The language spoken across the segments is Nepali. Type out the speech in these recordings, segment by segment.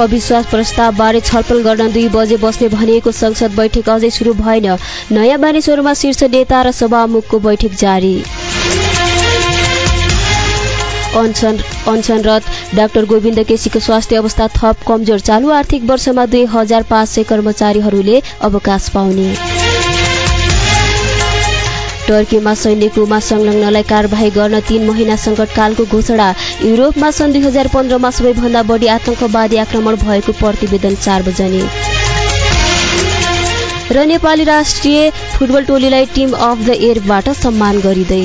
अविश्वास प्रस्तावबारे छलफल गर्न दुई बजे बस्ने भनिएको संसद बैठक अझै सुरु भएन। नयाँ मानिसहरूमा शीर्ष नेता र सभामुखको बैठक जारी। अनसनरत डाक्टर गोविन्द केसीको स्वास्थ्य अवस्था थप कमजोर। चालु आर्थिक वर्षमा दुई हजार पाँच सय कर्मचारीहरूले अवकाश पाउने। टर्कीमा सैनिकमा संलग्नलाई कारवाही गर्न तीन महिना सङ्कटकालको घोषणा। युरोपमा सन् दुई हजार पन्ध्रमा सबैभन्दा बढी आतंकवादी आक्रमण भएको प्रतिवेदन सार्वजनिक। र नेपाली राष्ट्रिय फुटबल टोलीलाई टिम अफ द इयरबाट सम्मान गरिँदै।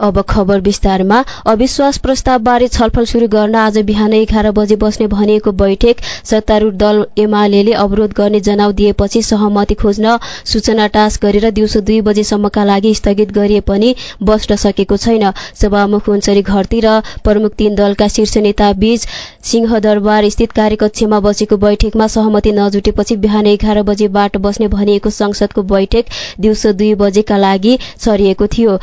अब खबर विस्तारमा। अविश्वास प्रस्तावबारे छलफल शुरू गर्न आज बिहान एघार बजे बस्ने भनिएको बैठक सत्तारूढ दल एमाले अवरोध गर्ने जनाउ दिएपछि सहमति खोज्न सूचना टास गरेर दिउँसो दुई बजेसम्मका लागि स्थगित गरिए पनि बस्न सकेको छैन। सभामुख हुन्सरी घरती र प्रमुख तीन दलका शीर्ष नेता बीच सिंहदरबार स्थित कार्यकक्षमा बसेको बैठकमा सहमति नजुटेपछि बिहान एघार बजेबाट बस्ने भनिएको संसदको बैठक दिउँसो दुई बजेका लागि सरिएको थियो।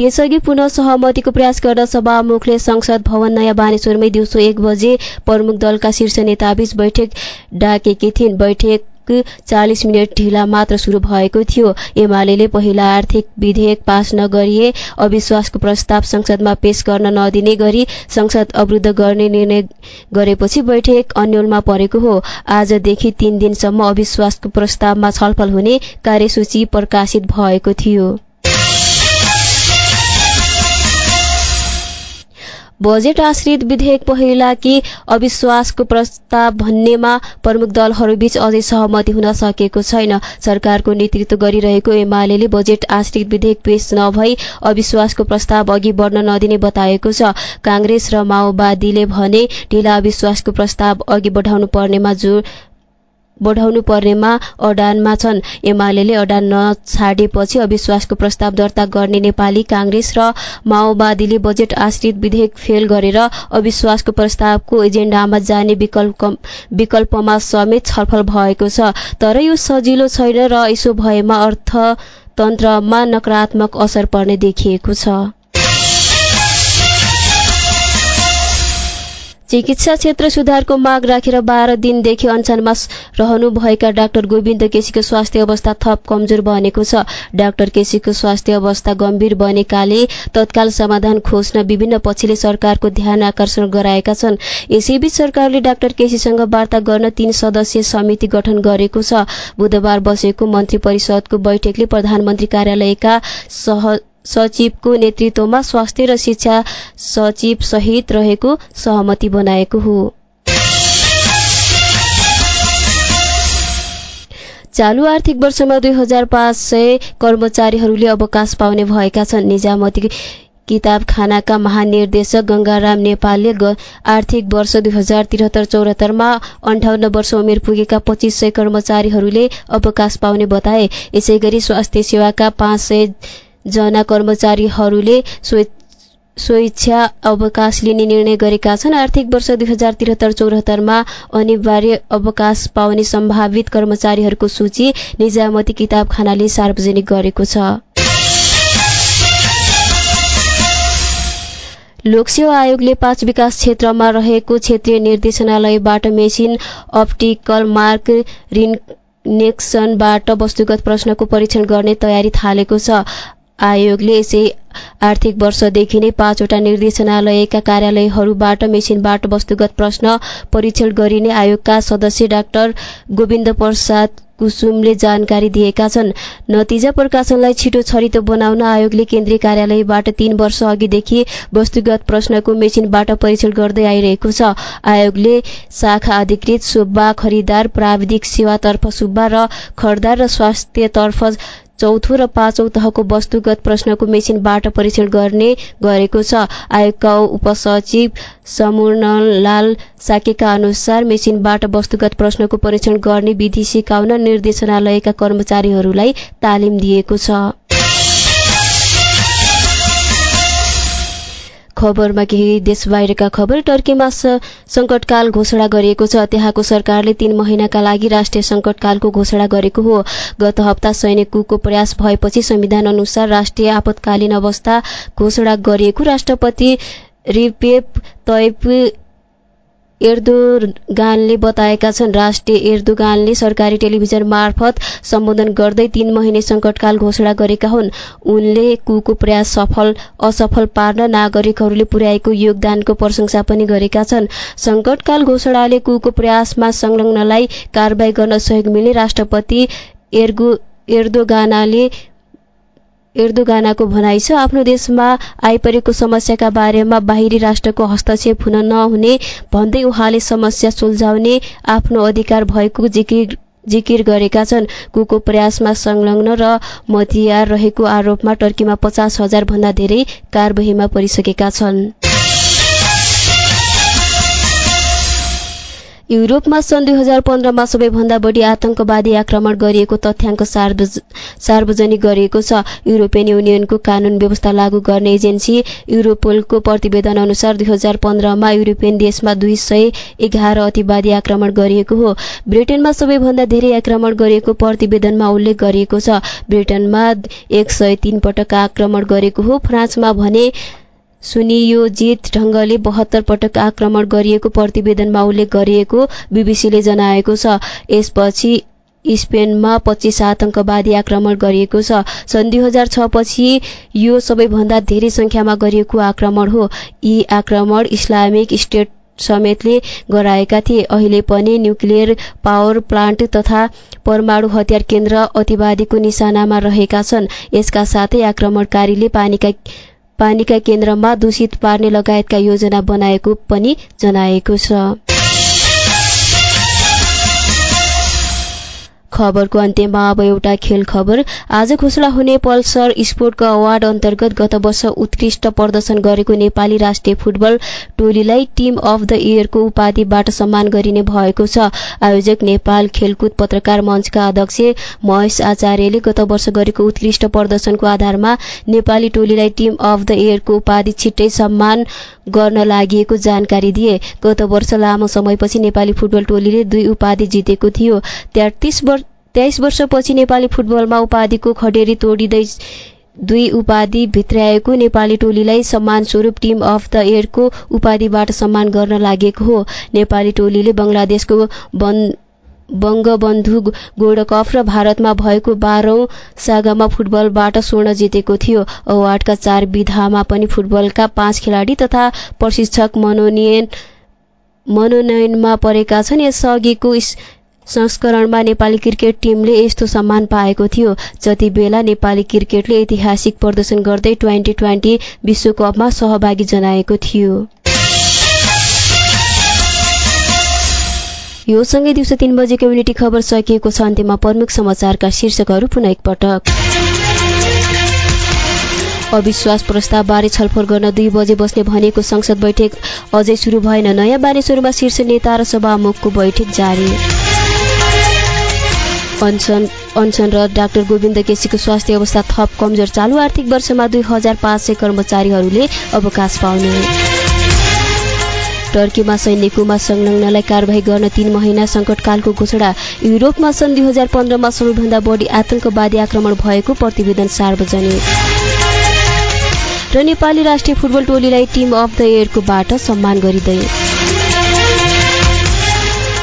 त्यसअघि पुनः सहमतिको प्रयास गर्न सभामुखले संसद भवन नयाँ बानेश्वरमै दिउँसो एक बजे प्रमुख दलका शीर्ष नेताबीच बैठक डाकेकी थिइन्। बैठक चालिस मिनट ढिला मात्र शुरू भएको थियो। एमाले पहिला आर्थिक विधेयक पास नगरिए अविश्वासको प्रस्ताव संसदमा पेश गर्न नदिने गरी संसद अवरुद्ध गर्ने निर्णय गरेपछि बैठक अन्यलमा परेको हो। आजदेखि तीन दिनसम्म अविश्वासको प्रस्तावमा छलफल हुने कार्यसूची प्रकाशित भएको थियो। बजेट आश्रित विधेयक पहिला कि अविश्वासको प्रस्ताव भन्नेमा प्रमुख दलहरूबीच अझै सहमति हुन सकेको छैन। सरकारको नेतृत्व गरिरहेको एमाले बजेट आश्रित विधेयक पेश नभई अविश्वासको प्रस्ताव अघि बढ्न नदिने बताएको छ। कांग्रेस र माओवादीले भने ढिला अविश्वासको प्रस्ताव अघि बढाउनु पर्नेमा जोड बढाउनु पर्नेमा अडानमा छन्। एमाले अडान नछाडेपछि अविश्वासको प्रस्ताव दर्ता गर्ने नेपाली कांग्रेस र माओवादीले बजेट आश्रित विधेयक फेल गरेर अविश्वासको प्रस्तावको एजेण्डामा जाने विकल्पमा समेत छलफल भएको छ। तर यो सजिलो छैन र यसो भएमा अर्थतन्त्रमा नकारात्मक असर पर्ने देखिएको छ। चिकित्सा क्षेत्र सुधारको माग राखेर बाह्र दिनदेखि अनसनमा रहनुभएका डाक्टर गोविन्द केसीको स्वास्थ्य अवस्था थप कमजोर बनेको छ। डाक्टर केसीको स्वास्थ्य अवस्था गम्भीर बनेकाले तत्काल समाधान खोज्न विभिन्न पक्षले सरकारको ध्यान आकर्षण गराएका छन्। यसैबीच सरकारले डाक्टर केसीसँग वार्ता गर्न तीन सदस्यीय समिति गठन गरेको छ। बुधबार बसेको मन्त्री परिषदको बैठकले प्रधानमन्त्री कार्यालयका सह सचिवको नेतृत्वमा स्वास्थ्य र शिक्षा सचिव सहित रहेको सहमति बनाएको हो। चालु आर्थिक वर्षमा दुई हजार पाँच सय कर्मचारीहरूले अवकाश पाउने भएका छन्। निजामती किताबखानाका महानिर्देशक गंगाराम नेपालले आर्थिक वर्ष दुई हजार त्रिहत्तर चौरात्तरमा अन्ठाउन्न वर्ष उमेर पुगेका पच्चिस सय कर्मचारीहरूले अवकाश पाउने बताए। यसै गरी स्वास्थ्य सेवाका पाँच सय जना कर्मचारीहरूले स्वेच्छा अवकाश लिने निर्णय गरेका छन्। आर्थिक वर्ष दुई हजार त्रिहत्तर चौरात्तरमा अनिवार्य अवकाश पाउने सम्भावित कर्मचारीहरूको सूची निजामती किताबखानाले सार्वजनिक गरेको छ। लोकसेवा आयोगले पाँच विकास क्षेत्रमा रहेको क्षेत्रीय निर्देशनालयबाट मेसिन अप्टिकल मार्क रिनेक्सनबाट वस्तुगत प्रश्नको परीक्षण गर्ने तयारी थालेको छ। आयोगले यसै आर्थिक वर्षदेखि नै पाँचवटा निर्देशनालयका कार्यालयहरूबाट मेसिनबाट वस्तुगत प्रश्न परीक्षण गरिने आयोगका सदस्य डाक्टर गोविन्द प्रसाद कुसुमले जानकारी दिएका छन्। नतिजा प्रकाशनलाई छिटो छरितो बनाउन आयोगले केन्द्रीय कार्यालयबाट तीन वर्ष अघिदेखि वस्तुगत प्रश्नको मेसिनबाट परीक्षण गर्दै आइरहेको छ। आयोगले शाखा अधिकृत सुब्बा खरिदार प्राविधिक सेवातर्फ सुब्बा र खरदार र स्वास्थ्यतर्फ चौथो र पाँचौं तहको वस्तुगत प्रश्नको मेसिनबाट परीक्षण गर्ने गरेको छ। आयोगका उपसचिव समुर्णलाल साकेका अनुसार मेसिनबाट वस्तुगत प्रश्नको परीक्षण गर्ने विधि सिकाउन निर्देशनालयका कर्मचारीहरूलाई तालिम दिएको छ। खबरमा केही देश बाहिरका खबर। टर्कीमा सङ्कटकाल घोषणा गरिएको छ। त्यहाँको सरकारले तीन महिनाका लागि राष्ट्रिय सङ्कटकालको घोषणा गरेको हो। गत हप्ता सैनिक कुको प्रयास भएपछि संविधान अनुसार राष्ट्रिय आपतकालीन अवस्था घोषणा गरिएको राष्ट्रपति रिपेप तैप एर्दोगानले बताएका छन् राष्ट्रिय एर्दोगानले सरकारी टेलिभिजन मार्फत सम्बोधन गर्दै तीन महिने सङ्कटकाल घोषणा गरेका हुन्। उनले कुको प्रयास सफल असफल पार्न नागरिकहरूले पुर्याएको योगदानको प्रशंसा पनि गरेका छन्। सङ्कटकाल घोषणाले कुको प्रयासमा संलग्नलाई कारवाही गर्न सहयोग मिल्ने राष्ट्रपति एर्गो एर्दोगानाले एर्दोगानाको भनाइ छ आफ्नो देशमा आइपरेको समस्याका बारेमा बाहिरी राष्ट्रको हस्तक्षेप हुन नहुने भन्दै उहाँले समस्या सुल्झाउने आफ्नो अधिकार भएको जिकिर जिकिर गरेका छन्। कुको प्रयासमा संलग्न र मतियार रहेको आरोपमा टर्कीमा पचास हजार भन्दा धेरै कारवाहीमा परिसकेका छन्। युरोपमा सन् दुई हजार पन्ध्रमा सबैभन्दा बढी आतंकवादी आक्रमण गरिएको तथ्याङ्क सार्वजनिक गरिएको छ। युरोपियन युनियनको कानून व्यवस्था लागू गर्ने एजेन्सी युरोपोलको प्रतिवेदन अनुसार दुई हजार पन्ध्रमा युरोपियन देशमा दुई सय एघार अतिवादी आक्रमण गरिएको हो। ब्रिटेनमा सबैभन्दा धेरै आक्रमण गरिएको प्रतिवेदनमा उल्लेख गरिएको छ। ब्रिटेनमा एक पटक आक्रमण गरेको हो। फ्रान्समा भने सुनियोजित ढङ्गले बहत्तर पटक आक्रमण गरिएको प्रतिवेदनमा उल्लेख गरिएको बीबीसीले जनाएको छ। यसपछि स्पेनमा पच्चिस आतंकवादी आक्रमण गरिएको छ। सन् दुई हजार छ पछि यो सबैभन्दा धेरै संख्यामा गरिएको आक्रमण हो। यी आक्रमण इस्लामिक स्टेट समेतले गराएका थिए। अहिले पनि न्युक्लियर पावर प्लान्ट तथा परमाणु हतियार केन्द्र अतिवादीको निशानामा रहेका छन्। यसका साथै आक्रमणकारीले पानीका पानीका केन्द्रमा दूषित पार्ने लगायतका योजना बनाएको पनि जनाएको छ। खबरको अन्त्यमा अब एउटा खेल खबर। आज घोषणा हुने पल्सर स्पोर्टको अवार्ड अन्तर्गत गत वर्ष उत्कृष्ट प्रदर्शन गरेको नेपाली राष्ट्रिय फुटबल टोलीलाई टिम अफ द इयरको उपाधिबाट सम्मान गरिने भएको छ। आयोजक नेपाल खेलकुद पत्रकार मञ्चका अध्यक्ष महेश आचार्यले गत वर्ष गरेको उत्कृष्ट प्रदर्शनको आधारमा नेपाली टोलीलाई टिम अफ द इयरको उपाधि छिट्टै सम्मान गर्न लागि जानकारी दिए। गत वर्ष लामो समयपछि नेपाली फुटबल टोलीले दुई उपाधि जितेको थियो। तेत्तिस वर्ष तेइस वर्षपछि नेपाली फुटबलमा उपाधिको खडेरी तोडिँदै दुई उपाधि भित्राएको नेपाली टोलीलाई सम्मान स्वरूप टिम अफ द इयरको उपाधिबाट सम्मान गर्न लागेको हो। नेपाली टोलीले बङ्गलादेशको बङ्गबन्धु गोल्ड कप र भारतमा भएको बाह्रौं सागामा फुटबलबाट स्वर्ण जितेको थियो। अवार्डका चार विधामा पनि फुटबलका पाँच खेलाडी तथा प्रशिक्षक मनोनयन मनोनयनमा परेका छन्। यसअघिको संस्करणमा नेपाली क्रिकेट टिमले यस्तो सम्मान पाएको थियो जति बेला नेपाली क्रिकेटले ऐतिहासिक प्रदर्शन गर्दै ट्वेन्टी ट्वेन्टी विश्वकपमा सहभागी जनाएको थियो। यो सँगै दिउँसो तीन बजे कम्युनिटी खबर सकिएको छ। अन्त्यमा प्रमुख समाचारका शीर्षकहरू पुनः एकपटक। अविश्वास प्रस्तावबारे छलफल गर्न दुई बजे बस्ने भनेको संसद बैठक अझै सुरु भएन। नयाँ बानेश्वरमा शीर्ष नेता र सभामुखको बैठक जारी। अनसन र डाक्टर गोविन्द केसीको स्वास्थ्य अवस्था थप कमजोर चालु आर्थिक वर्षमा दुई हजार पाँच सय कर्मचारीहरूले अवकाश पाउने। टर्कीमा सैनिकमा संलग्नलाई कारवाही गर्न तीन महिना सङ्कटकालको घोषणा। युरोपमा सन् दुई हजार पन्ध्रमा सबैभन्दा बढी आतंकवादी आक्रमण भएको प्रतिवेदन सार्वजनिक। र नेपाली राष्ट्रिय फुटबल टोलीलाई टिम अफ द इयरको बाट सम्मान गरिँदै।